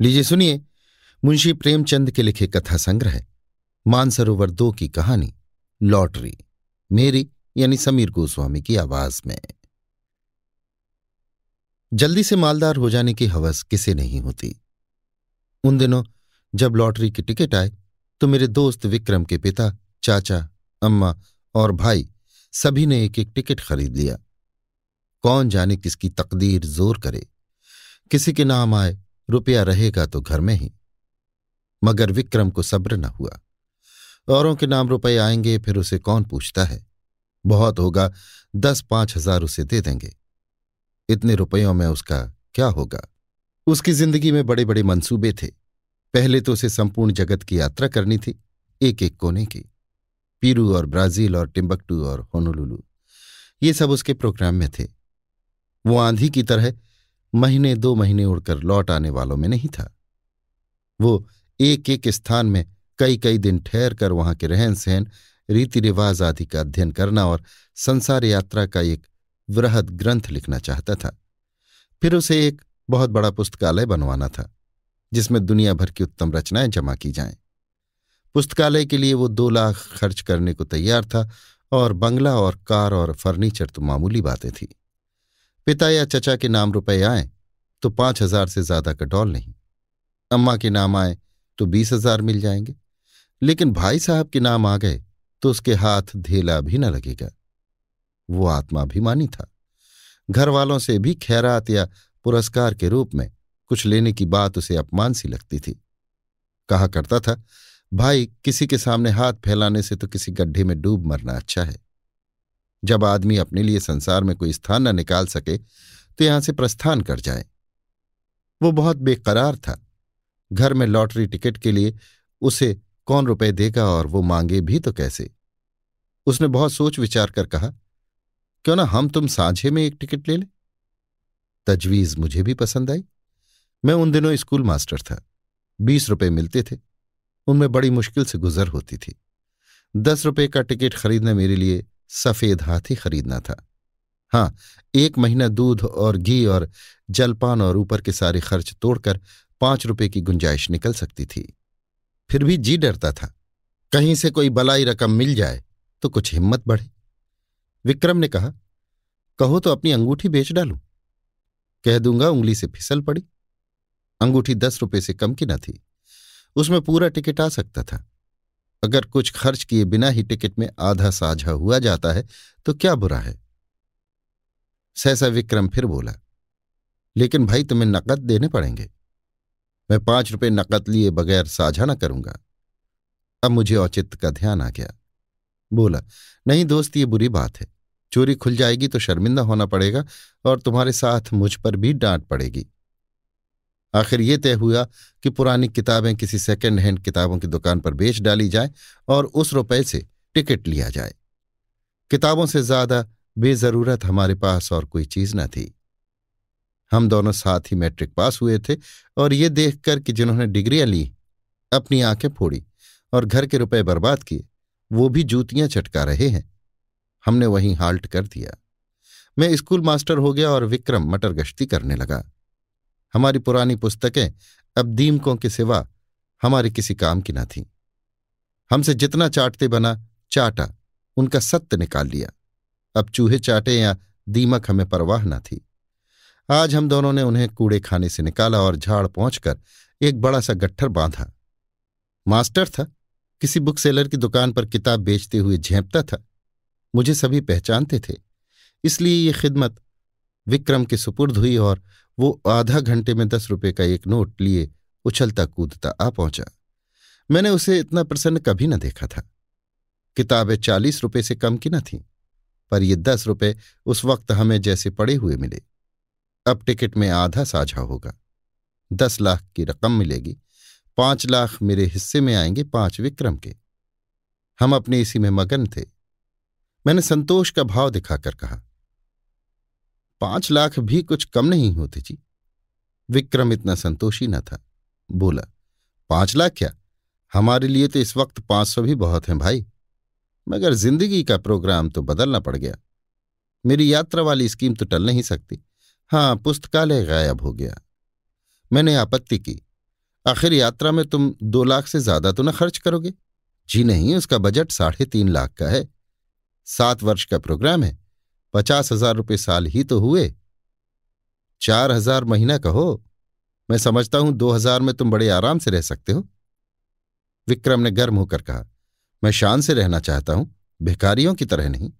लीजिए सुनिए, मुंशी प्रेमचंद के लिखे कथा संग्रह मानसरोवर दो की कहानी, लॉटरी, मेरी यानी समीर गोस्वामी की आवाज़ में। जल्दी से मालदार हो जाने की हवस किसे नहीं होती। उन दिनों जब लॉटरी की टिकट आए तो मेरे दोस्त विक्रम के पिता, चाचा, अम्मा और भाई सभी ने एक एक टिकट खरीद लिया। कौन जाने किसकी तकदीर ज़ोर करे। किसी के नाम आए रुपया रहेगा तो घर में ही। मगर विक्रम को सब्र न हुआ। औरों के नाम रुपए आएँगे, फिर उसे कौन पूछता है? बहुत होगा दस पाँच हज़ार उसे दे देंगे। इतने रुपयों में उसका क्या होगा? उसकी ज़िंदगी में बड़े बड़े मंसूबे थे। पहले तो उसे संपूर्ण जगत की यात्रा करनी थी एक एक कोने की। पीरू और ब्राज़ील और टिम्बकटू और होनोलुलू, ये सब उसके प्रोग्राम में थे। वो आंधी की तरह महीने दो महीने उड़कर लौट आने वालों में नहीं था। वो एक एक स्थान में कई कई दिन ठहर कर वहाँ के रहन सहन रीति रिवाज आदि का अध्ययन करना और संसार यात्रा का एक वृहद ग्रंथ लिखना चाहता था। फिर उसे एक बहुत बड़ा पुस्तकालय बनवाना था, जिसमें दुनिया भर की उत्तम रचनाएँ जमा की जाएँ। पुस्तकालय के लिए वो दो लाख खर्च करने को तैयार था और बंगला और कार और फर्नीचर तो मामूली बातें थी। पिता या चचा के नाम रुपए आए तो पाँच हज़ार से ज़्यादा का डॉल नहीं। अम्मा के नाम आए तो बीस हज़ार मिल जाएँगे। लेकिन भाई साहब के नाम आ गए तो उसके हाथ धेला भी न लगेगा। वो आत्माभिमानी था। घर वालों से भी खैरात या पुरस्कार के रूप में कुछ लेने की बात उसे अपमान सी लगती थी। कहा करता था, भाई, किसी के सामने हाथ फैलाने से तो किसी गड्ढे में डूब मरना अच्छा है। जब आदमी अपने लिए संसार में कोई स्थान न निकाल सके तो यहाँ से प्रस्थान कर जाए। वो बहुत बेकरार था। घर में लॉटरी टिकट के लिए उसे कौन रुपए देगा और वो मांगे भी तो कैसे? उसने बहुत सोच विचार कर कहा, क्यों ना हम तुम साझे में एक टिकट ले ले? तजवीज मुझे भी पसंद आई। मैं उन दिनों स्कूल मास्टर था। बीस रुपए मिलते थे। उनमें बड़ी मुश्किल से गुजर होती थी। दस रुपए का टिकट खरीदना मेरे लिए सफ़ेद हाथी खरीदना था। हाँ एक महीना दूध और घी और जलपान और ऊपर के सारे खर्च तोड़कर पाँच रुपए की गुंजाइश निकल सकती थी। फिर भी जी डरता था। कहीं से कोई बलाई रकम मिल जाए तो कुछ हिम्मत बढ़े। विक्रम ने कहा, कहो तो अपनी अंगूठी बेच डालू। कह दूँगा उंगली से फिसल पड़ी। अंगूठी दस रुपए से कम की न थी। उसमें पूरा टिकट आ सकता था। अगर कुछ खर्च किए बिना ही टिकट में आधा साझा हुआ जाता है तो क्या बुरा है? सहसा विक्रम फिर बोला, लेकिन भाई तुम्हें नकद देने पड़ेंगे। मैं पाँच रुपए नकद लिए बगैर साझा ना करूँगा। अब मुझे औचित्य का ध्यान आ गया। बोला, नहीं दोस्त, ये बुरी बात है। चोरी खुल जाएगी तो शर्मिंदा होना पड़ेगा और तुम्हारे साथ मुझ पर भी डांट पड़ेगी। आखिर ये तय हुआ कि पुरानी किताबें किसी सेकेंड हैंड किताबों की दुकान पर बेच डाली जाए और उस रुपए से टिकट लिया जाए। किताबों से ज़्यादा बेजरूरत हमारे पास और कोई चीज़ न थी। हम दोनों साथ ही मैट्रिक पास हुए थे और ये देखकर कि जिन्होंने डिग्रियाँ ली, अपनी आँखें फोड़ी और घर के रुपए बर्बाद किए, वो भी जूतियाँ चटका रहे हैं। हमने वहीं हाल्ट कर दिया। मैं स्कूल मास्टर हो गया और विक्रम मटर गश्ती करने लगा। हमारी पुरानी पुस्तकें अब दीमकों के सिवा हमारे किसी काम की न थीं। हमसे जितना चाटते बना, चाटा, उनका सत्य निकाल लिया। अब चूहे चाटे या दीमक हमें परवाह न थी। आज हम दोनों ने उन्हें कूड़े खाने से निकाला और झाड़ पहुंचकर एक बड़ा सा गट्ठर बांधा। मास्टर था। किसी बुक सेलर की दुकान पर किताब बेचते हुए झेपता था। मुझे सभी पहचानते थे। इसलिए ये खिदमत विक्रम के सुपुर्द हुई और वो आधा घंटे में दस रुपए का एक नोट लिए उछलता कूदता आ पहुँचा। मैंने उसे इतना प्रसन्न कभी न देखा था। किताबें चालीस रुपए से कम की न थीं, पर ये दस रुपए उस वक्त हमें जैसे पड़े हुए मिले। अब टिकट में आधा साझा होगा। दस लाख की रकम मिलेगी। पाँच लाख मेरे हिस्से में आएँगे पाँच विक्रम के। हम अपने इसी में मगन थे। मैंने संतोष का भाव दिखाकर कहा पाँच लाख भी कुछ कम नहीं होते जी। विक्रम इतना संतोषी न था। बोला, पाँच लाख क्या? हमारे लिए तो इस वक्त पाँच सौ भी बहुत हैं भाई। मगर ज़िंदगी का प्रोग्राम तो बदलना पड़ गया। मेरी यात्रा वाली स्कीम तो टल नहीं सकती। हाँ पुस्तकालय गायब हो गया। मैंने आपत्ति की। आखिर यात्रा में तुम दो लाख से ज़्यादा तो न खर्च करोगे? जी नहीं, उसका बजट साढ़े तीन लाख का है। सात वर्ष का प्रोग्राम है। पचास हज़ार रुपये साल ही तो हुए। चार हज़ार महीना कहो। मैं समझता हूँ दो हज़ार में तुम बड़े आराम से रह सकते हो। विक्रम ने गर्म होकर कहा, मैं शान से रहना चाहता हूँ, भिखारियों की तरह नहीं।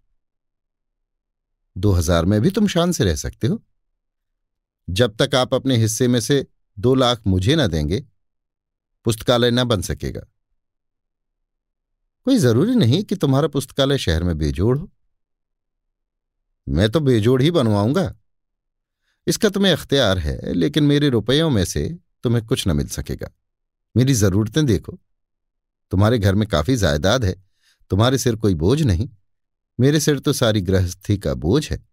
दो हज़ार में भी तुम शान से रह सकते हो। जब तक आप अपने हिस्से में से दो लाख मुझे ना देंगे, पुस्तकालय ना बन सकेगा। कोई ज़रूरी नहीं कि तुम्हारा पुस्तकालय शहर में बेजोड़ हो। मैं तो बेजोड़ ही बनवाऊँगा। इसका तुम्हें अख्तियार है, लेकिन मेरे रुपयों में से तुम्हें कुछ न मिल सकेगा। मेरी जरूरतें देखो। तुम्हारे घर में काफ़ी जायदाद है। तुम्हारे सिर कोई बोझ नहीं। मेरे सिर तो सारी गृहस्थी का बोझ है।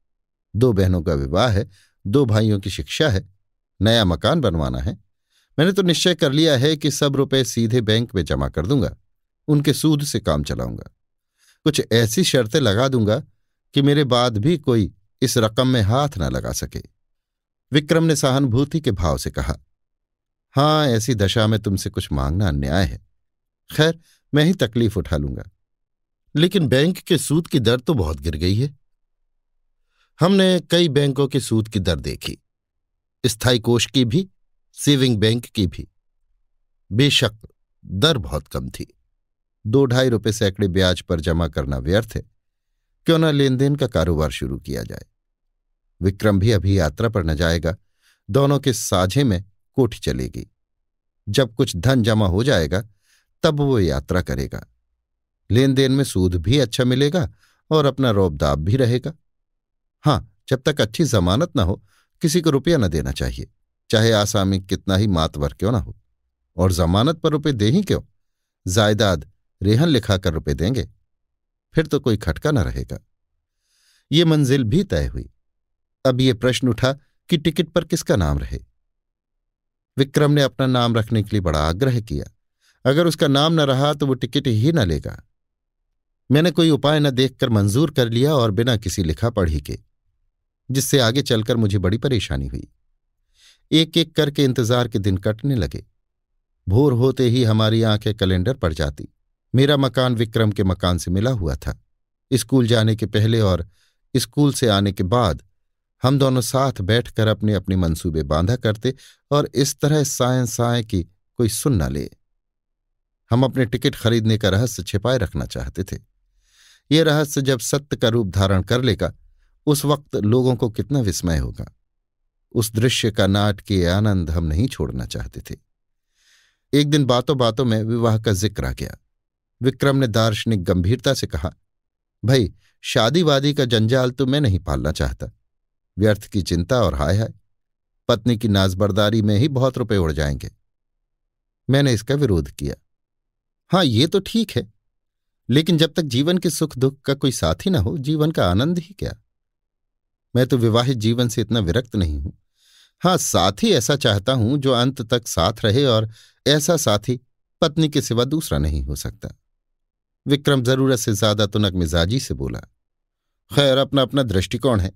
दो बहनों का विवाह है, दो भाइयों की शिक्षा है, नया मकान बनवाना है। मैंने तो निश्चय कर लिया है कि सब रुपए सीधे बैंक में जमा कर दूँगा। उनके सूद से काम चलाऊँगा। कुछ ऐसी शर्तें लगा दूँगा कि मेरे बाद भी कोई इस रकम में हाथ न लगा सके। विक्रम ने सहानुभूति के भाव से कहा, हाँ, ऐसी दशा में तुमसे कुछ मांगना अन्याय है। खैर, मैं ही तकलीफ़ उठा लूँगा। लेकिन बैंक के सूद की दर तो बहुत गिर गई है। हमने कई बैंकों के सूद की दर देखी। स्थायी कोष की भी, सेविंग बैंक की भी। बेशक, दर बहुत कम थी। दो ढाई रुपए सैकड़े ब्याज पर जमा करना व्यर्थ है। क्यों न लेन देन का कारोबार शुरू किया जाए? विक्रम भी अभी यात्रा पर न जाएगा। दोनों के साझे में कोठी चलेगी। जब कुछ धन जमा हो जाएगा, तब वो यात्रा करेगा। लेन देन में सूद भी अच्छा मिलेगा और अपना रौबदाब भी रहेगा। हाँ, जब तक अच्छी जमानत ना हो, किसी को रुपया न देना चाहिए, चाहे आसामी कितना ही मातवर क्यों ना हो। और जमानत पर रुपये दे ही क्यों? जायदाद रेहन लिखाकर रुपये देंगे। फिर तो कोई खटका न रहेगा। ये मंजिल भी तय हुई। अब ये प्रश्न उठा कि टिकट पर किसका नाम रहे? विक्रम ने अपना नाम रखने के लिए बड़ा आग्रह किया। अगर उसका नाम न रहा तो वो टिकट ही न लेगा। मैंने कोई उपाय न देखकर मंजूर कर लिया और बिना किसी लिखा पढ़ी के, जिससे आगे चलकर मुझे बड़ी परेशानी हुई। एक एक करके इंतज़ार के दिन कटने लगे। भोर होते ही हमारी आँखें कैलेंडर पड़ जाती। मेरा मकान विक्रम के मकान से मिला हुआ था। स्कूल जाने के पहले और स्कूल से आने के बाद हम दोनों साथ बैठकर अपने अपने मंसूबे बांधा करते और इस तरह साय साय की कोई सुन न ले। हम अपने टिकट खरीदने का रहस्य छिपाए रखना चाहते थे। ये रहस्य जब सत्य का रूप धारण कर लेगा, उस वक्त लोगों को कितना विस्मय होगा। उस दृश्य का नाटकीय आनंद हम नहीं छोड़ना चाहते थे। एक दिन बातों बातों में विवाह का ज़िक्र आ गया। विक्रम ने दार्शनिक गंभीरता से कहा, भाई शादी वादी का जंजाल तो मैं नहीं पालना चाहता। व्यर्थ की चिंता और हाय हाय। पत्नी की नाजबरदारी में ही बहुत रुपए उड़ जाएँगे। मैंने इसका विरोध किया। हाँ, ये तो ठीक है, लेकिन जब तक जीवन के सुख दुख का कोई साथी ना हो, जीवन का आनंद ही क्या? मैं तो विवाहित जीवन से इतना विरक्त नहीं हूँ। हाँ, साथी ऐसा चाहता हूँ जो अंत तक साथ रहे और ऐसा साथी पत्नी के सिवा दूसरा नहीं हो सकता। विक्रम ज़रूरत से ज़्यादा तुनक मिजाजी से बोला, खैर, अपना अपना दृष्टिकोण है।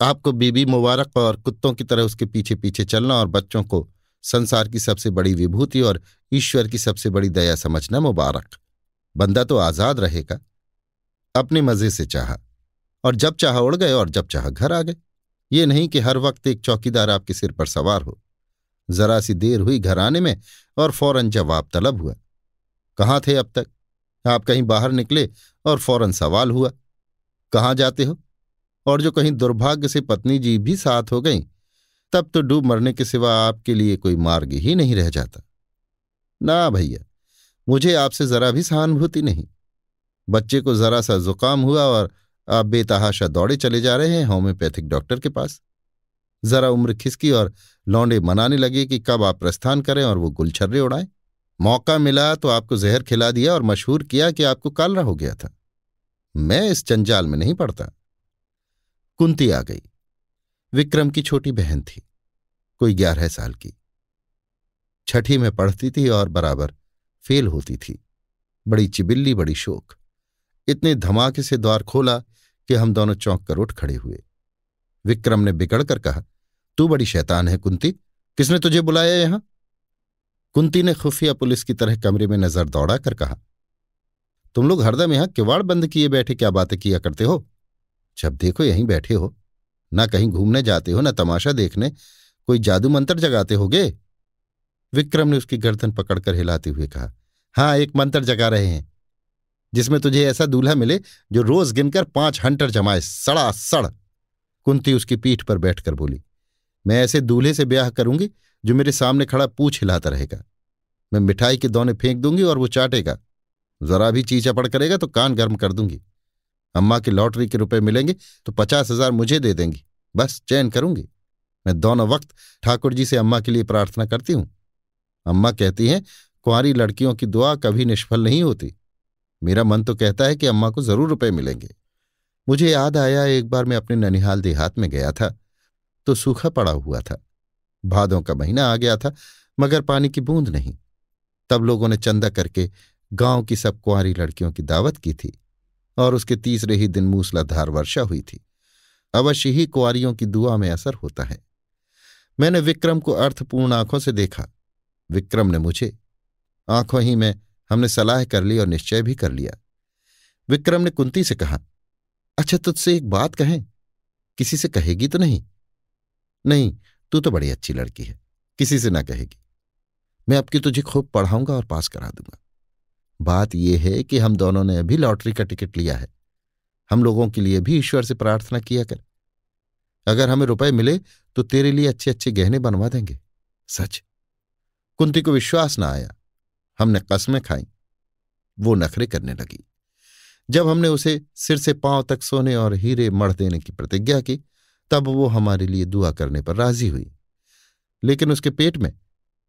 आपको बीबी मुबारक और कुत्तों की तरह उसके पीछे पीछे चलना और बच्चों को संसार की सबसे बड़ी विभूति और ईश्वर की सबसे बड़ी दया समझना मुबारक। बंदा तो आज़ाद रहेगा। अपने मज़े से चाह, और जब चाह उड़ गए और जब चाह घर आ गए। ये नहीं कि हर वक्त एक चौकीदार आपके सिर पर सवार हो। जरा सी देर हुई घर आने में और फ़ौरन जवाब तलब हुआ, कहाँ थे अब तक? आप कहीं बाहर निकले और फ़ौरन सवाल हुआ, कहाँ जाते हो? और जो कहीं दुर्भाग्य से पत्नी जी भी साथ हो गई, तब तो डूब मरने के सिवा आपके लिए कोई मार्ग ही नहीं रह जाता। ना भैया, मुझे आपसे जरा भी सहानुभूति नहीं। बच्चे को जरा सा जुकाम हुआ और आप बेतहाशा दौड़े चले जा रहे हैं होम्योपैथिक डॉक्टर के पास। जरा उम्र खिसकी और लौंडे मनाने लगे कि कब आप प्रस्थान करें और वो गुलछर्रे उड़ाएँ। मौका मिला तो आपको जहर खिला दिया और मशहूर किया कि आपको कालरा हो गया था। मैं इस जंजाल में नहीं पड़ता। कुंती आ गई। विक्रम की छोटी बहन थी, कोई ग्यारह साल की। छठी में पढ़ती थी और बराबर फेल होती थी। बड़ी चिबिल्ली, बड़ी शोक। इतने धमाके से द्वार खोला कि हम दोनों चौंक कर उठ खड़े हुए। विक्रम ने बिगड़ कर कहा, तू बड़ी शैतान है कुंती। किसने तुझे बुलाया यहाँ? कुंती ने खुफिया पुलिस की तरह कमरे में नज़र दौड़ा कर कहा, तुम लोग हरदम यहाँ किवाड़ बंद किए बैठे क्या बातें किया करते हो? जब देखो यहीं बैठे हो, ना कहीं घूमने जाते हो, ना तमाशा देखने, कोई जादू मंत्र जगाते होगे? विक्रम ने उसकी गर्दन पकड़कर हिलाते हुए कहा हाँ एक मंत्र जगा रहे हैं, जिसमें तुझे ऐसा दूल्हा मिले जो रोज गिनकर पाँच हंटर जमाए, सड़ा सड़. कुंती उसकी पीठ पर बैठकर बोली, मैं ऐसे दूल्हे से ब्याह करूँगी जो मेरे सामने खड़ा पूछ हिलाता रहेगा। मैं मिठाई के दोने फेंक दूँगी और वो चाटेगा। जरा भी चीचा पड़ करेगा तो कान गर्म कर दूँगी। अम्मा की लॉटरी के रुपए मिलेंगे तो पचास हज़ार मुझे दे देंगी। बस चैन करूँगी। मैं दोनों वक्त ठाकुर जी से अम्मा के लिए प्रार्थना करती हूँ। अम्मा कहती हैं, कुंवारी लड़कियों की दुआ कभी निष्फल नहीं होती। मेरा मन तो कहता है कि अम्मा को ज़रूर रुपए मिलेंगे। मुझे याद आया एक बार मैं अपने ननिहाल देहात में गया था तो सूखा पड़ा हुआ था। भादों का महीना आ गया था, मगर पानी की बूंद नहीं। तब लोगों ने चंदा करके गाँव की सब कुंवारी लड़कियों की दावत की थी और उसके तीसरे ही दिन मूसलाधार वर्षा हुई थी। अवश्य ही कुआरियों की दुआ में असर होता है। मैंने विक्रम को अर्थपूर्ण आँखों से देखा। विक्रम ने मुझे, आँखों ही में हमने सलाह कर ली और निश्चय भी कर लिया। विक्रम ने कुंती से कहा अच्छा तुझसे एक बात कहें। किसी से कहेगी तो नहीं? नहीं तू तो बड़ी अच्छी लड़की है। किसी से ना कहेगी। मैं आपकी तुझे खूब पढ़ाऊँगा और पास करा दूँगा। बात यह है कि हम दोनों ने अभी लॉटरी का टिकट लिया है। हम लोगों के लिए भी ईश्वर से प्रार्थना किया कर। अगर हमें रुपए मिले तो तेरे लिए अच्छे अच्छे गहने बनवा देंगे। सच। कुंती को विश्वास ना आया। हमने कस्में खाई। वो नखरे करने लगी। जब हमने उसे सिर से पाँव तक सोने और हीरे मढ़ देने की प्रतिज्ञा की तब वो हमारे लिए दुआ करने पर राज़ी हुई। लेकिन उसके पेट में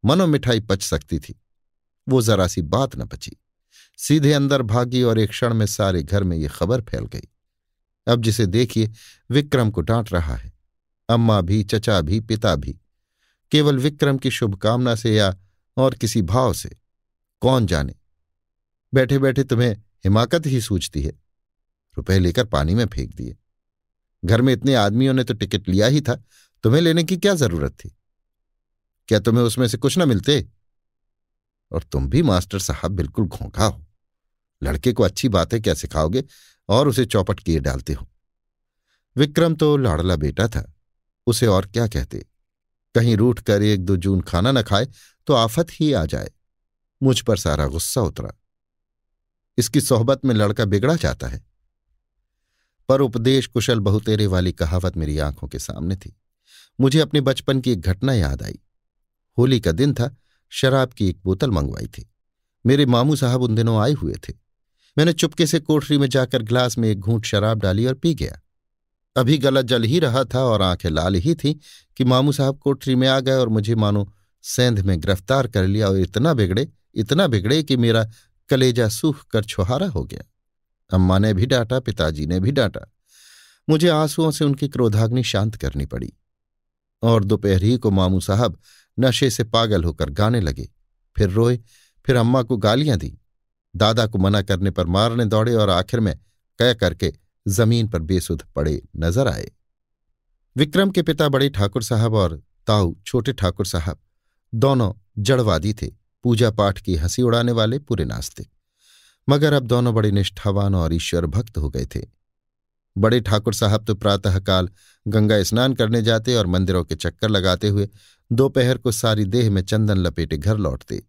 मनो मिठाई पच सकती थी। वो जरा सी बात न बची सीधे अंदर भागी और एक क्षण में सारे घर में ये खबर फैल गई। अब जिसे देखिए, विक्रम को डांट रहा है। अम्मा भी, चचा भी, पिता भी। केवल विक्रम की शुभकामना से या और किसी भाव से? कौन जाने? बैठे बैठे तुम्हें हिमाकत ही सूझती है। रुपए लेकर पानी में फेंक दिए। घर में इतने आदमियों ने तो टिकट लिया ही था। तुम्हें लेने की क्या ज़रूरत थी? क्या तुम्हें उसमें से कुछ ना मिलते? और तुम भी मास्टर साहब बिल्कुल घोंघा हो। लड़के को अच्छी बातें क्या सिखाओगे और उसे चौपट किए डालते हो? विक्रम तो लाड़ला बेटा था। उसे और क्या कहते? कहीं रूठ कर एक दो जून खाना न खाए तो आफत ही आ जाए। मुझ पर सारा गुस्सा उतरा। इसकी सोहबत में लड़का बिगड़ा जाता है। पर उपदेश कुशल बहुतेरे वाली कहावत मेरी आँखों के सामने थी। मुझे अपने बचपन की एक घटना याद आई। होली का दिन था, शराब की एक बोतल मंगवाई थी। मेरे मामू साहब उन दिनों आए हुए थे। मैंने चुपके से कोठरी में जाकर ग्लास में एक घूंट शराब डाली और पी गया। अभी गला जल ही रहा था और आँखें लाल ही थीं कि मामू साहब कोठरी में आ गए और मुझे मानो सेंध में गिरफ़्तार कर लिया और इतना बिगड़े इतना बिगड़े कि मेरा कलेजा सूख कर छुहारा हो गया। अम्मा ने भी डांटा, पिताजी ने भी डांटा। मुझे आंसुओं से उनकी क्रोधाग्नि शांत करनी पड़ी और दोपहर ही को मामू साहब नशे से पागल होकर गाने लगे। फिर रोए, फिर अम्मा को गालियाँ दी। दादा को मना करने पर मारने दौड़े और आखिर में कह करके ज़मीन पर बेसुध पड़े नज़र आए। विक्रम के पिता बड़े ठाकुर साहब और ताऊ छोटे ठाकुर साहब दोनों जड़वादी थे। पूजा पाठ की हँसी उड़ाने वाले, पूरे नास्तिक। मगर अब दोनों बड़े निष्ठावान और ईश्वर भक्त हो गए थे। बड़े ठाकुर साहब तो प्रातःकाल गंगा स्नान करने जाते और मंदिरों के चक्कर लगाते हुए दोपहर को सारी देह में चंदन लपेटे घर लौटते।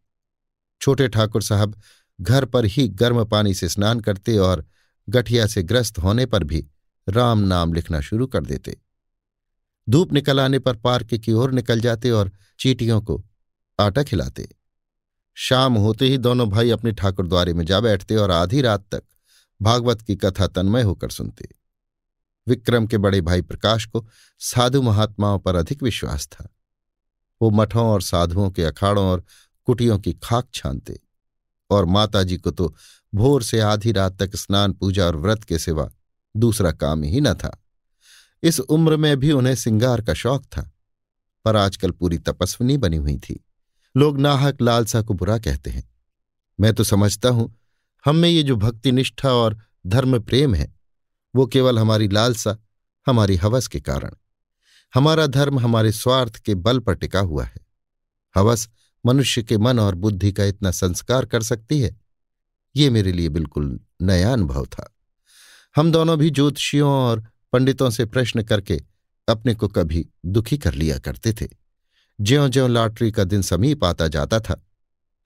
छोटे ठाकुर साहब घर पर ही गर्म पानी से स्नान करते और गठिया से ग्रस्त होने पर भी राम नाम लिखना शुरू कर देते। धूप निकल आने पर पार्क की ओर निकल जाते और चीटियों को आटा खिलाते। शाम होते ही दोनों भाई अपने ठाकुर द्वारे में जा बैठते और आधी रात तक भागवत की कथा तन्मय होकर सुनते। विक्रम के बड़े भाई प्रकाश को साधु महात्माओं पर अधिक विश्वास था। वो मठों और साधुओं के अखाड़ों और कुटियों की खाक छानते और माताजी को तो भोर से आधी रात तक स्नान, पूजा और व्रत के सिवा दूसरा काम ही न था। इस उम्र में भी उन्हें सिंगार का शौक था, पर आजकल पूरी तपस्विनी बनी हुई थी। लोग नाहक लालसा को बुरा कहते हैं। मैं तो समझता हूँ, हम में ये जो भक्ति निष्ठा और धर्म प्रेम है, वो केवल हमारी लालसा, हमारी हवस के कारण। हमारा धर्म हमारे स्वार्थ के बल पर टिका हुआ है। हवस मनुष्य के मन और बुद्धि का इतना संस्कार कर सकती है? ये मेरे लिए बिल्कुल नया अनुभव था। हम दोनों भी ज्योतिषियों और पंडितों से प्रश्न करके अपने को कभी दुखी कर लिया करते थे। ज्यो ज्यो लॉटरी का दिन समीप आता जाता था,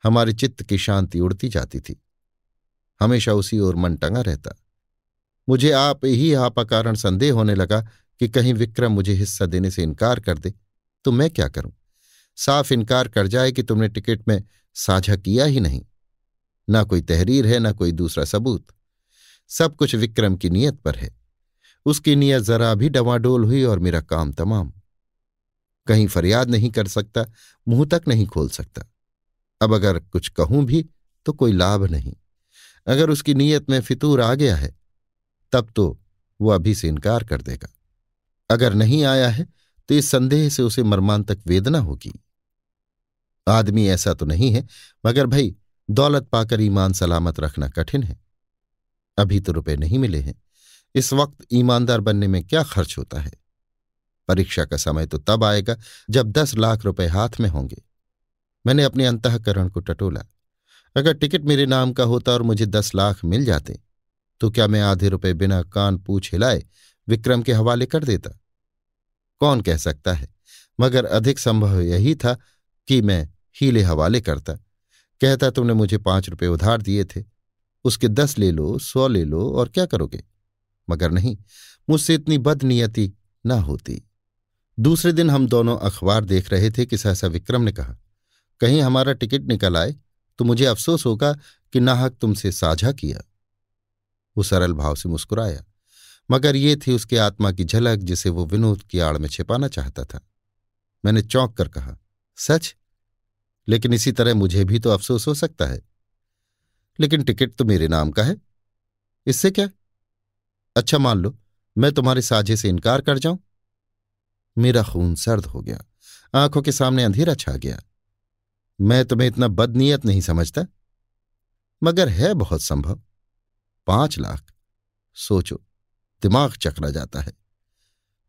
हमारे चित्त की शांति उड़ती जाती थी। हमेशा उसी ओर मन टंगा रहता। मुझे आप ही आप कारण संदेह होने लगा कि कहीं विक्रम मुझे हिस्सा देने से इनकार कर दे तो मैं क्या करूँ? साफ़ इनकार कर जाए कि तुमने टिकट में साझा किया ही नहीं। ना कोई तहरीर है, ना कोई दूसरा सबूत। सब कुछ विक्रम की नीयत पर है। उसकी नीयत जरा भी डवाडोल हुई और मेरा काम तमाम। कहीं फरियाद नहीं कर सकता, मुँह तक नहीं खोल सकता। अब अगर कुछ कहूँ भी तो कोई लाभ नहीं। अगर उसकी नीयत में फितूर आ गया है, तब तो वो अभी से इनकार कर देगा। अगर नहीं आया है तो इस संदेह से उसे मर्मांतक वेदना होगी। आदमी ऐसा तो नहीं है, मगर भाई, दौलत पाकर ईमान सलामत रखना कठिन है। अभी तो रुपए नहीं मिले हैं। इस वक्त ईमानदार बनने में क्या खर्च होता है? परीक्षा का समय तो तब आएगा जब दस लाख रुपए हाथ में होंगे। मैंने अपने अंतकरण को टटोला। अगर टिकट मेरे नाम का होता और मुझे दस लाख मिल जाते तो क्या मैं आधे रुपए बिना कान पूछ हिलाए विक्रम के हवाले कर देता? कौन कह सकता है? मगर अधिक संभव यही था कि मैं हीले हवाले करता। कहता, तुमने मुझे पाँच रुपए उधार दिए थे। उसके दस ले लो, सौ ले लो और क्या करोगे? मगर नहीं, मुझसे इतनी बदनीयति ना होती। दूसरे दिन हम दोनों अखबार देख रहे थे कि सहसा विक्रम ने कहा, कहीं हमारा टिकट निकल आए तो मुझे अफसोस होगा कि नाहक तुमसे साझा किया। वो सरल भाव से मुस्कुराया, मगर ये थी उसकी आत्मा की झलक जिसे वो विनोद की आड़ में छिपाना चाहता था। मैंने चौंक कर कहा, सच? लेकिन इसी तरह मुझे भी तो अफसोस हो सकता है। लेकिन टिकट तो मेरे नाम का है। इससे क्या? अच्छा मान लो, मैं तुम्हारे साझे से इनकार कर जाऊँ। मेरा खून सर्द हो गया। आँखों के सामने अंधेरा छा गया। मैं तुम्हें इतना बदनीयत नहीं समझता? मगर है बहुत संभव। पाँच लाख। सोचो, दिमाग चकरा जाता है।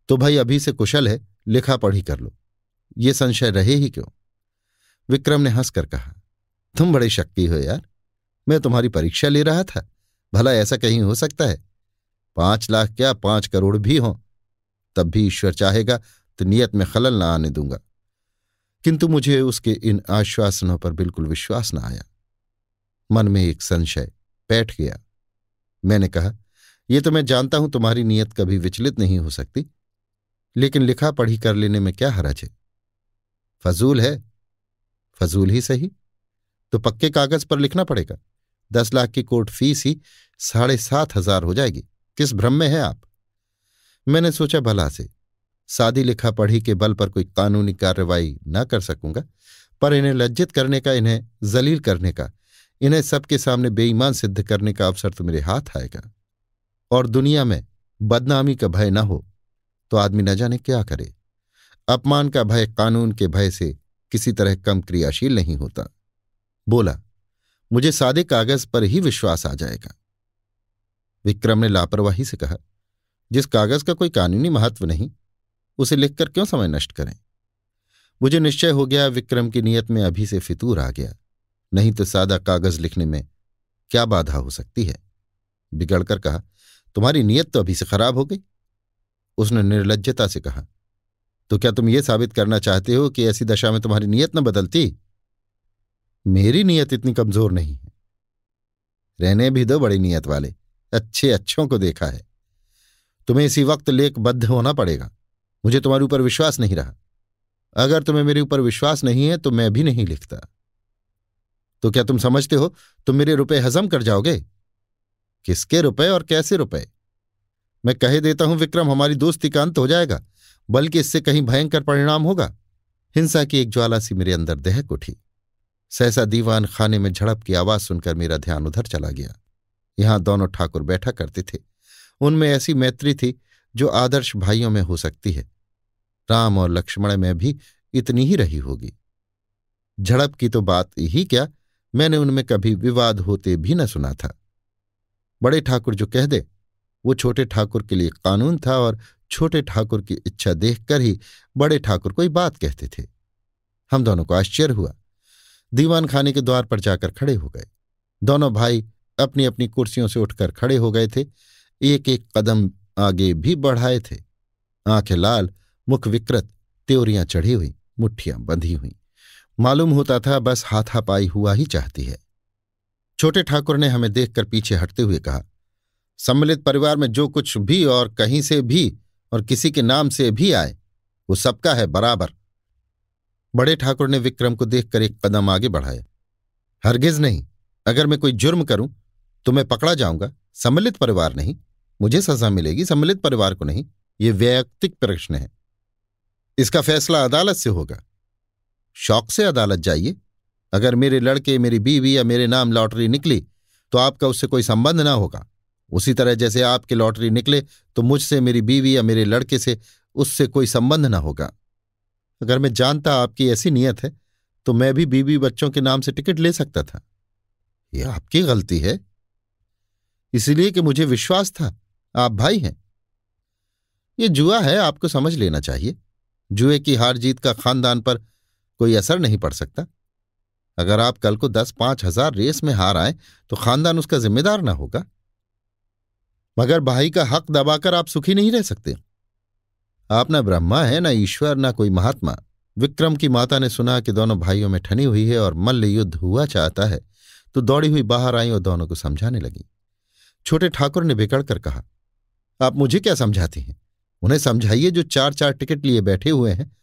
तो भाई अभी से कुशल है, लिखा पढ़ी कर लो। ये संशय रहे ही क्यों? विक्रम ने हंसकर कहा, तुम बड़े शक्की हो यार। मैं तुम्हारी परीक्षा ले रहा था। भला ऐसा कहीं हो सकता है? पाँच लाख क्या पाँच करोड़ भी हो? तब भी ईश्वर चाहेगा तो नियत में खलल ना आने दूँगा। किंतु मुझे उसके इन आश्वासनों पर बिल्कुल विश्वास न आया। मन में एक संशय बैठ गया। मैंने कहा यह तो मैं जानता हूँ, तुम्हारी नीयत कभी विचलित नहीं हो सकती, लेकिन लिखा पढ़ी कर लेने में क्या हरज है? फजूल है। फजूल ही सही। तो पक्के कागज़ पर लिखना पड़ेगा। दस लाख की कोर्ट फ़ीस ही साढ़े सात हज़ार हो जाएगी। किस भ्रम में है आप? मैंने सोचा, भला से। सादी लिखा पढ़ी के बल पर कोई कानूनी कार्रवाई न कर सकूँगा, पर इन्हें लज्जित करने का, इन्हें जलील करने का, इन्हें सबके सामने बेईमान सिद्ध करने का अवसर तो मेरे हाथ आएगा। और दुनिया में बदनामी का भय न हो तो आदमी न जाने क्या करे। अपमान का भय, कानून के भय से किसी तरह कम क्रियाशील नहीं होता। बोला, मुझे सादे कागज़ पर ही विश्वास आ जाएगा। विक्रम ने लापरवाही से कहा जिस कागज़ का कोई कानूनी महत्व नहीं, उसे लिखकर क्यों समय नष्ट करें? मुझे निश्चय हो गया विक्रम की नीयत में अभी से फितूर आ गया। नहीं तो सादा कागज़ लिखने में क्या बाधा हो सकती है? बिगड़कर कहा, तुम्हारी नीयत तो अभी से खराब हो गई। उसने निर्लजता से कहा तो क्या तुम ये साबित करना चाहते हो कि ऐसी दशा में तुम्हारी नीयत न बदलती? मेरी नीयत इतनी कमज़ोर नहीं है। रहने भी दो बड़ी नीयत वाले, अच्छे अच्छों को देखा है। तुम्हें इसी वक्त लेखबद्ध होना पड़ेगा। मुझे तुम्हारे ऊपर विश्वास नहीं रहा। अगर तुम्हें मेरे ऊपर विश्वास नहीं है तो मैं भी नहीं लिखता। तो क्या तुम समझते हो? तुम मेरे रुपए हजम कर जाओगे? किसके रुपए और कैसे रुपए? मैं कह देता हूँ, विक्रम, हमारी दोस्ती का अंत हो जाएगा, बल्कि इससे कहीं भयंकर परिणाम होगा। हिंसा की एक ज्वाला सी मेरे अंदर दहक उठी। सहसा दीवान खाने में झड़प की आवाज़ सुनकर मेरा ध्यान उधर चला गया। यहाँ दोनों ठाकुर बैठा करते थे। उनमें ऐसी मैत्री थी जो आदर्श भाइयों में हो सकती है। राम और लक्ष्मण में भी इतनी ही रही होगी। झड़प की तो बात ही क्या, मैंने उनमें कभी विवाद होते भी न सुना था। बड़े ठाकुर जो कह दे, वो छोटे ठाकुर के लिए कानून था और छोटे ठाकुर की इच्छा देखकर ही बड़े ठाकुर कोई बात कहते थे। हम दोनों को आश्चर्य हुआ। दीवान खाने के द्वार पर जाकर खड़े हो गए। दोनों भाई अपनी अपनी कुर्सियों से उठकर खड़े हो गए थे। एक एक कदम आगे भी बढ़ाए थे। आँखें लाल, मुख विकृत, त्योरियाँ चढ़ी हुई, मुठ्ठियाँ बंधी हुई। मालूम होता था बस हाथापाई हुआ ही चाहती है। छोटे ठाकुर ने हमें देखकर पीछे हटते हुए कहा, सम्मिलित परिवार में जो कुछ भी और कहीं से भी और किसी के नाम से भी आए, वो सबका है बराबर। बड़े ठाकुर ने विक्रम को देखकर एक कदम आगे बढ़ाया, हरगिज नहीं, अगर मैं कोई जुर्म करूँ तो मैं पकड़ा जाऊँगा। सम्मिलित परिवार नहीं मुझे सजा मिलेगी, सम्मिलित परिवार को नहीं, ये वैयक्तिक प्रश्न है। इसका फैसला अदालत से होगा। शौक से अदालत जाइए। अगर मेरे लड़के, मेरी बीवी या मेरे नाम लॉटरी निकली तो आपका उससे कोई संबंध ना होगा। उसी तरह जैसे आपके लॉटरी निकले तो मुझसे, मेरी बीवी या मेरे लड़के से उससे कोई संबंध ना होगा। अगर मैं जानता आपकी ऐसी नीयत है तो मैं भी बीवी बच्चों के नाम से टिकट ले सकता था। यह आपकी गलती है। इसलिए कि मुझे विश्वास था। आप भाई हैं। ये जुआ है, आपको समझ लेना चाहिए। जुए की हार जीत का खानदान पर कोई असर नहीं पड़ सकता। अगर आप कल को दस पाँच हज़ार रेस में हार आए तो खानदान उसका जिम्मेदार ना होगा। मगर भाई का हक दबाकर आप सुखी नहीं रह सकते। आप ना ब्रह्मा है, ना ईश्वर, न कोई महात्मा। विक्रम की माता ने सुना कि दोनों भाइयों में ठनी हुई है और मल्ल युद्ध हुआ चाहता है तो दौड़ी हुई बाहर आई और दोनों को समझाने लगी। छोटे ठाकुर ने बिगड़ कर कहा आप मुझे क्या समझाती हैं? उन्हें समझाइए जो चार चार टिकट लिए बैठे हुए हैं।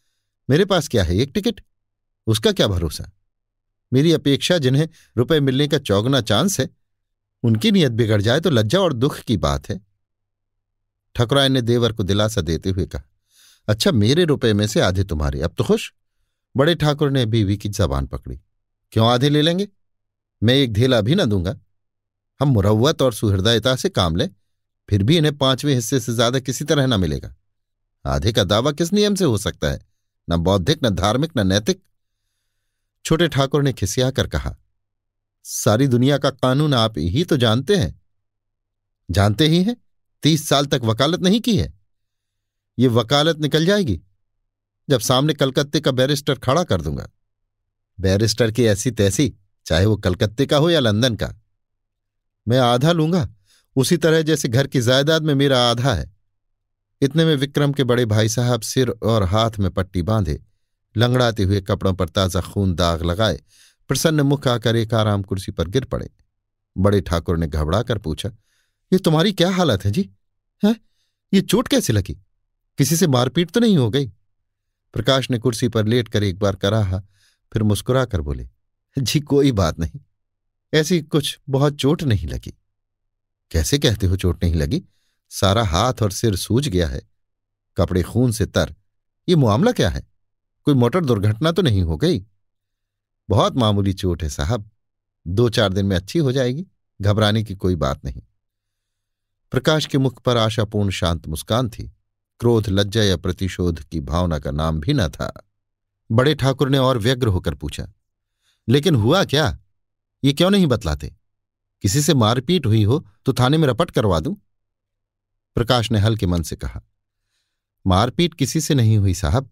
मेरे पास क्या है, एक टिकट? उसका क्या भरोसा? मेरी अपेक्षा जिन्हें रुपए मिलने का चौगना चांस है, उनकी नीयत बिगड़ जाए तो लज्जा और दुख की बात है। ठकुराय ने देवर को दिलासा देते हुए कहा अच्छा मेरे रुपए में से आधे तुम्हारे। अब तो खुश। बड़े ठाकुर ने बीवी की जबान पकड़ी। क्यों आधे ले लेंगे? मैं एक ढेला भी ना दूँगा। हम मुरवत और सुहृदयता से काम लें। फिर भी इन्हें पाँचवें हिस्से से ज़्यादा किसी तरह न मिलेगा। आधे का दावा किस नियम से हो सकता है? न बौद्धिक, न धार्मिक, न नैतिक? छोटे ठाकुर ने खिसिया कर कहा, सारी दुनिया का कानून आप ही तो जानते हैं। जानते ही हैं? तीस साल तक वकालत नहीं की है? ये वकालत निकल जाएगी, जब सामने कलकत्ते का बैरिस्टर खड़ा कर दूँगा। बैरिस्टर की ऐसी तैसी, चाहे वो कलकत्ते का हो या लंदन का। मैं आधा लूँगा उसी तरह जैसे घर की जायदाद में मेरा आधा है। इतने में विक्रम के बड़े भाई साहब सिर और हाथ में पट्टी बांधे, लंगड़ाते हुए कपड़ों पर ताज़ा खून दाग लगाए, प्रसन्न मुख आकर एक आराम कुर्सी पर गिर पड़े। बड़े ठाकुर ने घबरा कर पूछा, ये तुम्हारी क्या हालत है जी? है? ये चोट कैसे लगी? किसी से मारपीट तो नहीं हो गई? प्रकाश ने कुर्सी पर लेट कर एक बार कराहा, फिर मुस्कुरा कर बोले, जी कोई बात नहीं, ऐसी कुछ बहुत चोट नहीं लगी। कैसे कहते हो चोट नहीं लगी? सारा हाथ और सिर सूज गया है। कपड़े खून से तर। ये मामला क्या है? कोई मोटर दुर्घटना तो नहीं हो गई? बहुत मामूली चोट है साहब। दो चार दिन में अच्छी हो जाएगी, घबराने की कोई बात नहीं। प्रकाश के मुख पर आशापूर्ण शांत मुस्कान थी। क्रोध, लज्जा या प्रतिशोध की भावना का नाम भी न था। बड़े ठाकुर ने और व्यग्र होकर पूछा, लेकिन हुआ क्या? ये क्यों नहीं बतलाते? किसी से मारपीट हुई हो तो थाने में रपट करवा दूँ? प्रकाश ने हल्के मन से कहा, मारपीट किसी से नहीं हुई साहब।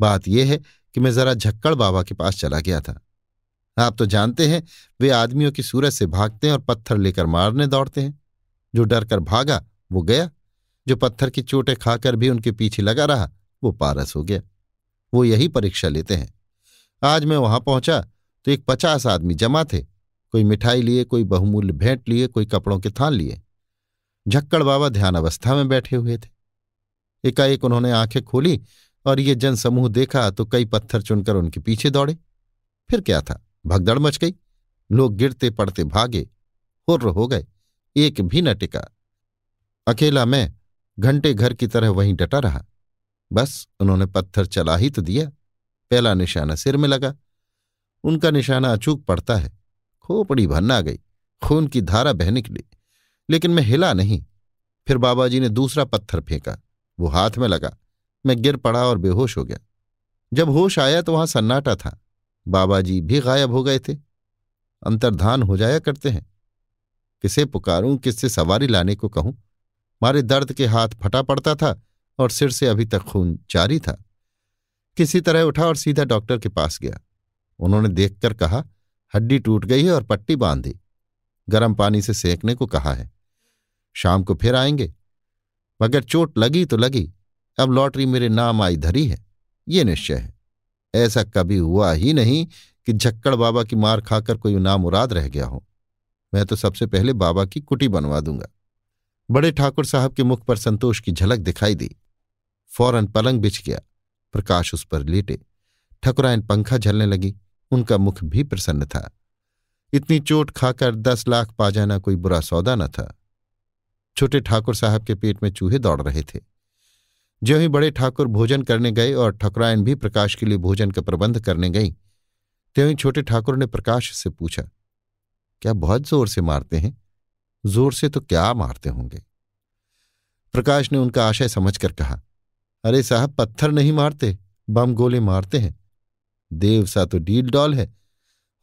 बात यह है कि मैं जरा झक्कड़ बाबा के पास चला गया था। आप तो जानते हैं, वे आदमियों की सूरत से भागते हैं और पत्थर लेकर मारने दौड़ते हैं। जो डर कर भागा, वो गया। जो पत्थर की चोटें खाकर भी उनके पीछे लगा रहा, वो पारस हो गया। वो यही परीक्षा लेते हैं। आज मैं वहाँ पहुँचा तो एक पचास आदमी जमा थे। कोई मिठाई लिए, कोई बहुमूल्य भेंट लिए, कोई कपड़ों के थान लिए। झक्कड़ बाबा ध्यान अवस्था में बैठे हुए थे। एकाएक उन्होंने आँखें खोली और ये जनसमूह देखा तो कई पत्थर चुनकर उनके पीछे दौड़े। फिर क्या था? भगदड़ मच गई। लोग गिरते पड़ते भागे, हुर्र हो गए। एक भी न टिका। अकेला मैं घंटे घर की तरह वहीं डटा रहा। बस उन्होंने पत्थर चला ही तो दिया। पहला निशाना सिर में लगा। उनका निशाना अचूक पड़ता है। खोपड़ी भरना आ गई, खून की धारा बह निकली। लेकिन मैं हिला नहीं। फिर बाबाजी ने दूसरा पत्थर फेंका, वो हाथ में लगा। मैं गिर पड़ा और बेहोश हो गया। जब होश आया तो वहाँ सन्नाटा था। बाबा जी भी गायब हो गए थे। अंतर्धान हो जाया करते हैं। किसे पुकारूं, किससे सवारी लाने को कहूँ? मारे दर्द के हाथ फटा पड़ता था और सिर से अभी तक खून जारी था। किसी तरह उठा और सीधा डॉक्टर के पास गया। उन्होंने देखकर कहा हड्डी टूट गई है और पट्टी बाँध। दी गर्म पानी से सेकने को कहा है। शाम को फिर आएँगे। मगर चोट लगी तो लगी। अब लॉटरी मेरे नाम आई धरी है। ये निश्चय है। ऐसा कभी हुआ ही नहीं कि झक्कड़ बाबा की मार खाकर कोई नाम मुराद रह गया हो। मैं तो सबसे पहले बाबा की कुटी बनवा दूँगा। बड़े ठाकुर साहब के मुख पर संतोष की झलक दिखाई दी। फ़ौरन पलंग बिछ गया। प्रकाश उस पर लेटे। ठकुराइन पंखा झलने लगी। उनका मुख भी प्रसन्न था। इतनी चोट खाकर दस लाख पा जाना कोई बुरा सौदा न था। छोटे ठाकुर साहब के पेट में चूहे दौड़ रहे थे। ज्यों ही बड़े ठाकुर भोजन करने गए और ठकुरायन भी प्रकाश के लिए भोजन का प्रबंध करने गई, त्यों ही छोटे ठाकुर ने प्रकाश से पूछा, क्या बहुत ज़ोर से मारते हैं? ज़ोर से तो क्या मारते होंगे? प्रकाश ने उनका आशय समझकर कहा, अरे साहब, पत्थर नहीं मारते, बम गोले मारते हैं। देव सा तो डील डॉल है,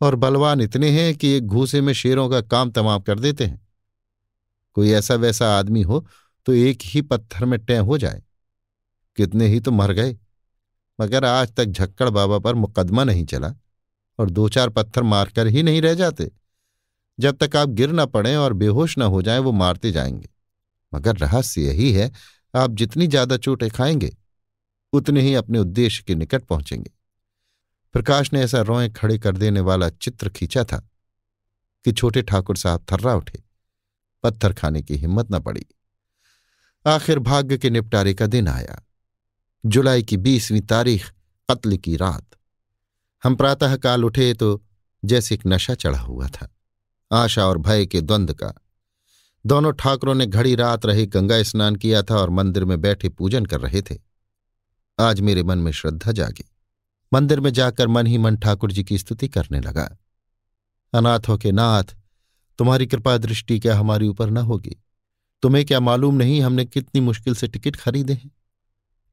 और बलवान इतने हैं कि एक घूसे में शेरों का काम तमाम कर देते हैं। कोई ऐसा वैसा आदमी हो तो एक ही पत्थर में टै हो जाए। कितने ही तो मर गए, मगर आज तक झक्कड़ बाबा पर मुकदमा नहीं चला, और दो चार पत्थर मारकर ही नहीं रह जाते। जब तक आप गिर न पड़े और बेहोश न हो जाएँ, वो मारते जाएँगे। मगर रहस्य यही है, आप जितनी ज़्यादा चोटें खाएँगे, उतने ही अपने उद्देश्य के निकट पहुँचेंगे। प्रकाश ने ऐसा रोए खड़े कर देने वाला चित्र खींचा था कि छोटे ठाकुर साहब थर्रा उठे, पत्थर खाने की हिम्मत न पड़ी। आखिर भाग्य के निपटारे का दिन आया। जुलाई की बीसवीं तारीख, कत्ल की रात। हम प्रातःकाल उठे तो जैसे एक नशा चढ़ा हुआ था, आशा और भय के द्वंद्व का। दोनों ठाकुरों ने घड़ी रात रहे गंगा स्नान किया था और मंदिर में बैठे पूजन कर रहे थे। आज मेरे मन में श्रद्धा जागी। मंदिर में जाकर मन ही मन ठाकुर जी की स्तुति करने लगा। अनाथों के नाथ, तुम्हारी कृपा दृष्टि क्या हमारी ऊपर न होगी? तुम्हें क्या मालूम नहीं हमने कितनी मुश्किल से टिकट खरीदे हैं?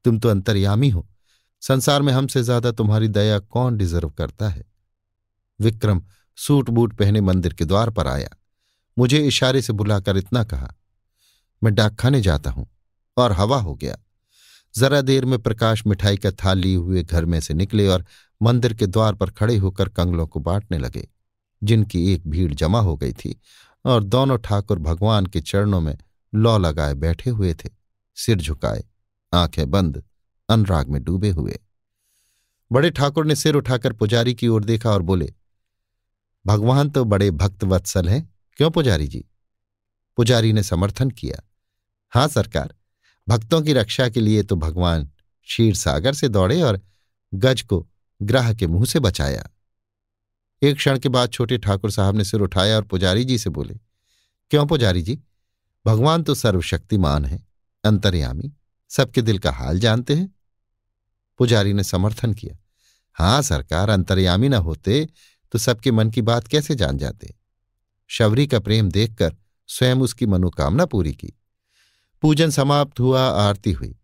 तुम तो अंतर्यामी हो। संसार में हमसे ज़्यादा तुम्हारी दया कौन डिजर्व करता है? विक्रम सूट बूट पहने मंदिर के द्वार पर आया। मुझे इशारे से बुलाकर इतना कहा, मैं डाकखाने जाता हूँ और हवा हो गया। जरा देर में प्रकाश मिठाई का थाल लिए हुए घर में से निकले और मंदिर के द्वार पर खड़े होकर कंगलों को बांटने लगे, जिनकी एक भीड़ जमा हो गई थी और दोनों ठाकुर भगवान के चरणों में लौ लगाए बैठे हुए थे, सिर झुकाए, आँखें बंद, अनुराग में डूबे हुए। बड़े ठाकुर ने सिर उठाकर पुजारी की ओर देखा और बोले, भगवान तो बड़े भक्त वत्सल हैं, क्यों पुजारी जी? पुजारी ने समर्थन किया, हाँ सरकार भक्तों की रक्षा के लिए तो भगवान क्षीर सागर से दौड़े और गज को ग्राह के मुँह से बचाया। एक क्षण के बाद छोटे ठाकुर साहब ने सिर उठाया और पुजारी जी से बोले, क्यों पुजारी जी? भगवान तो सर्वशक्तिमान है, अंतर्यामी, सबके दिल का हाल जानते हैं। पुजारी ने समर्थन किया, हाँ सरकार, अंतर्यामी न होते तो सबके मन की बात कैसे जान जाते? शबरी का प्रेम देखकर स्वयं उसकी मनोकामना पूरी की। पूजन समाप्त हुआ, आरती हुई।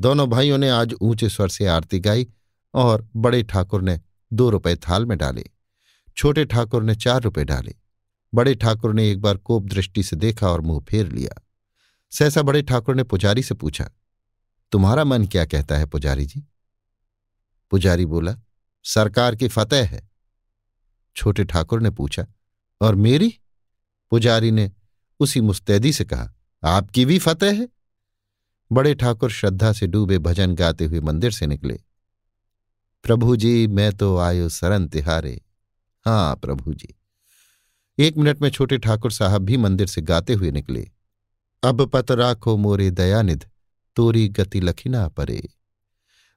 दोनों भाइयों ने आज ऊँचे स्वर से आरती गाई और बड़े ठाकुर ने दो रुपए थाल में डाले। छोटे ठाकुर ने चार रुपए डाले। बड़े ठाकुर ने एक बार कोप दृष्टि से देखा और मुँह फेर लिया। सहसा बड़े ठाकुर ने पुजारी से पूछा, तुम्हारा मन क्या कहता है पुजारी जी? पुजारी बोला, सरकार की फतेह है। छोटे ठाकुर ने पूछा, और मेरी? पुजारी ने उसी मुस्तैदी से कहा आपकी भी फतेह है। बड़े ठाकुर श्रद्धा से डूबे भजन गाते हुए मंदिर से निकले। प्रभु जी, मैं तो आयो सरन तिहारे। हाँ प्रभु जी। एक मिनट में छोटे ठाकुर साहब भी मंदिर से गाते हुए निकले। अब पत राखो मोरे दयानिध, तोरी गति लखिना परे।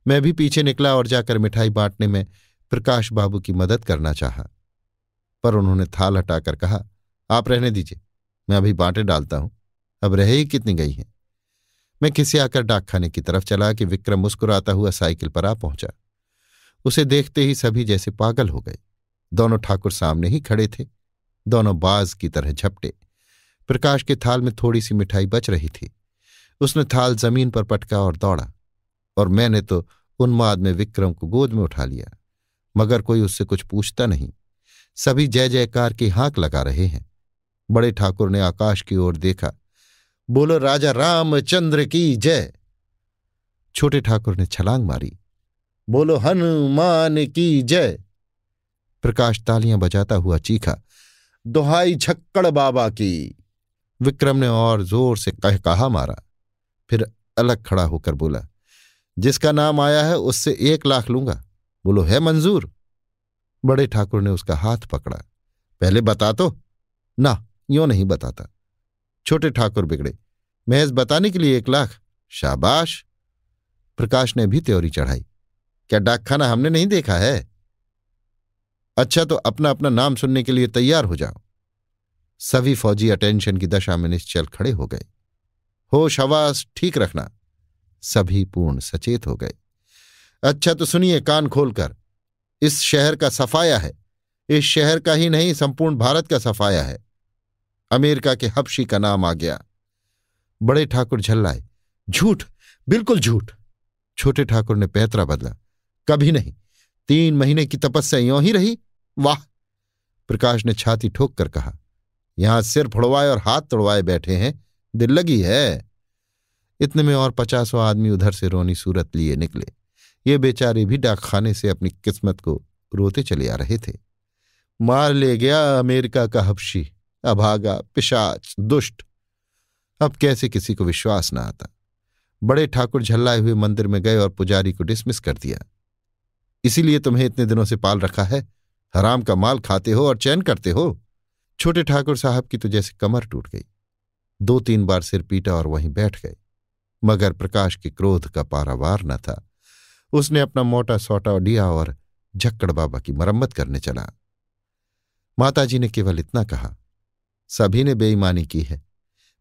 मैं भी पीछे निकला और जाकर मिठाई बांटने में प्रकाश बाबू की मदद करना चाहा। पर उन्होंने थाल हटाकर कहा, आप रहने दीजिए, मैं अभी बांटे डालता हूँ। अब रहे ही कितनी गई हैं। मैं किसी आकर डाकखाने की तरफ़ चला कि विक्रम मुस्कुराता हुआ साइकिल पर आ पहुँचा। उसे देखते ही सभी जैसे पागल हो गए। दोनों ठाकुर सामने ही खड़े थे। दोनों बाज की तरह झपटे। प्रकाश के थाल में थोड़ी सी मिठाई बच रही थी। उसने थाल ज़मीन पर पटका और दौड़ा। और मैंने तो उन्माद में विक्रम को गोद में उठा लिया। मगर कोई उससे कुछ पूछता नहीं। सभी जय जयकार की हाँक लगा रहे हैं। बड़े ठाकुर ने आकाश की ओर देखा। बोलो, राजा रामचंद्र की जय। छोटे ठाकुर ने छलांग मारी। बोलो, हनुमान की जय। प्रकाश तालियाँ बजाता हुआ चीखा, दोहाई झक्कड़ बाबा की। विक्रम ने और ज़ोर से कह कहा मारा। फिर अलग खड़ा होकर बोला, जिसका नाम आया है उससे एक लाख लूँगा। बोलो, है मंजूर? बड़े ठाकुर ने उसका हाथ पकड़ा। पहले बता तो। ना, यो नहीं बताता। छोटे ठाकुर बिगड़े। महज बताने के लिए एक लाख। शाबाश। प्रकाश ने भी त्योरी चढ़ाई। क्या डाकखाना हमने नहीं देखा है? अच्छा तो अपना अपना नाम सुनने के लिए तैयार हो जाओ। सभी फौजी अटेंशन की दशा में निश्चल खड़े हो गए। होश हवास ठीक रखना। सभी पूर्ण सचेत हो गए। अच्छा तो सुनिए, कान खोलकर। इस शहर का सफाया है। इस शहर का ही नहीं, संपूर्ण भारत का सफाया है। अमेरिका के हबशी का नाम आ गया। बड़े ठाकुर झल्लाए, झूठ, बिल्कुल झूठ। छोटे ठाकुर ने पैतरा बदला, कभी नहीं, तीन महीने की तपस्या यों ही रही, वाह! प्रकाश ने छाती ठोक कर कहा, यहाँ सिर फुड़वाए और हाथ तोड़वाए बैठे हैं, दिल लगी है। इतने में और पचासों आदमी उधर से रोनी सूरत लिए निकले। ये बेचारे भी डाकखाने से अपनी किस्मत को रोते चले आ रहे थे। मार ले गया अमेरिका का हबशी। अभागा, पिशाच, दुष्ट। अब कैसे किसी को विश्वास न आता? बड़े ठाकुर झल्लाए हुए मंदिर में गए और पुजारी को डिसमिस कर दिया। इसीलिए तुम्हें इतने दिनों से पाल रखा है। हराम का माल खाते हो और चैन करते हो। छोटे ठाकुर साहब की तो जैसे कमर टूट गई। दो तीन बार सिर पीटा और वहीं बैठ गए। मगर प्रकाश के क्रोध का पारावार न था। उसने अपना मोटा सोटा डिया और झक्कड़ बाबा की मरम्मत करने चला। माताजी ने केवल इतना कहा सभी ने बेईमानी की है।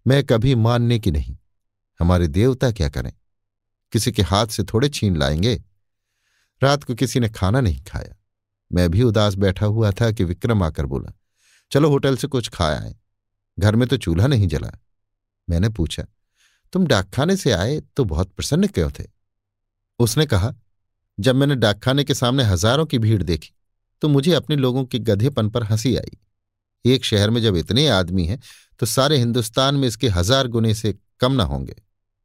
मैं कभी मानने की नहीं। हमारे देवता क्या करें? किसी के हाथ से थोड़े छीन लाएँगे? रात को किसी ने खाना नहीं खाया। मैं भी उदास बैठा हुआ था कि विक्रम आकर बोला, चलो होटल से कुछ खा आए। घर में तो चूल्हा नहीं जला। मैंने पूछा, तुम डाकखाने से आए तो बहुत प्रसन्न क्यों थे? उसने कहा, जब मैंने डाकखाने के सामने हज़ारों की भीड़ देखी तो मुझे अपने लोगों के गधेपन पर हँसी आई। एक शहर में जब इतने आदमी हैं तो सारे हिंदुस्तान में इसके हज़ार गुने से कम ना होंगे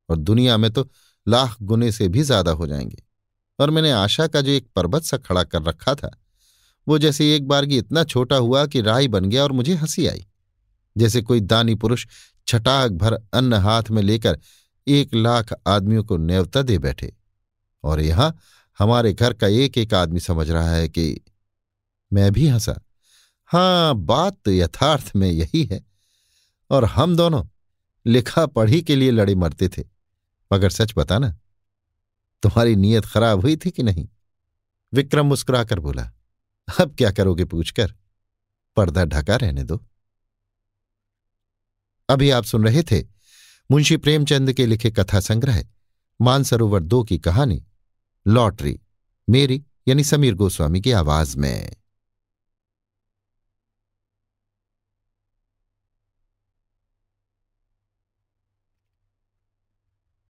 और दुनिया में तो लाख गुने से भी ज़्यादा हो जाएँगे। और मैंने आशा का जो एक पर्वत सा खड़ा कर रखा था, वो जैसे एक बार की इतना छोटा हुआ कि राई बन गया और मुझे हँसी आई। जैसे कोई दानी पुरुष छटाक भर अन्न हाथ में लेकर एक लाख आदमियों को न्यवता दे बैठे। और यहाँ हमारे घर का एक एक आदमी समझ रहा है कि मैं भी हंसा। हाँ, बात तो यथार्थ में यही है। और हम दोनों लिखा पढ़ी के लिए लड़े मरते थे। मगर सच बताना तुम्हारी नीयत खराब हुई थी कि नहीं? विक्रम मुस्कुराकर बोला, अब क्या करोगे पूछकर? पर्दा ढका रहने दो। अभी आप सुन रहे थे मुंशी प्रेमचंद के लिखे कथा संग्रह, मानसरोवर दो की कहानी, लॉटरी, मेरी यानी समीर गोस्वामी की आवाज़ में।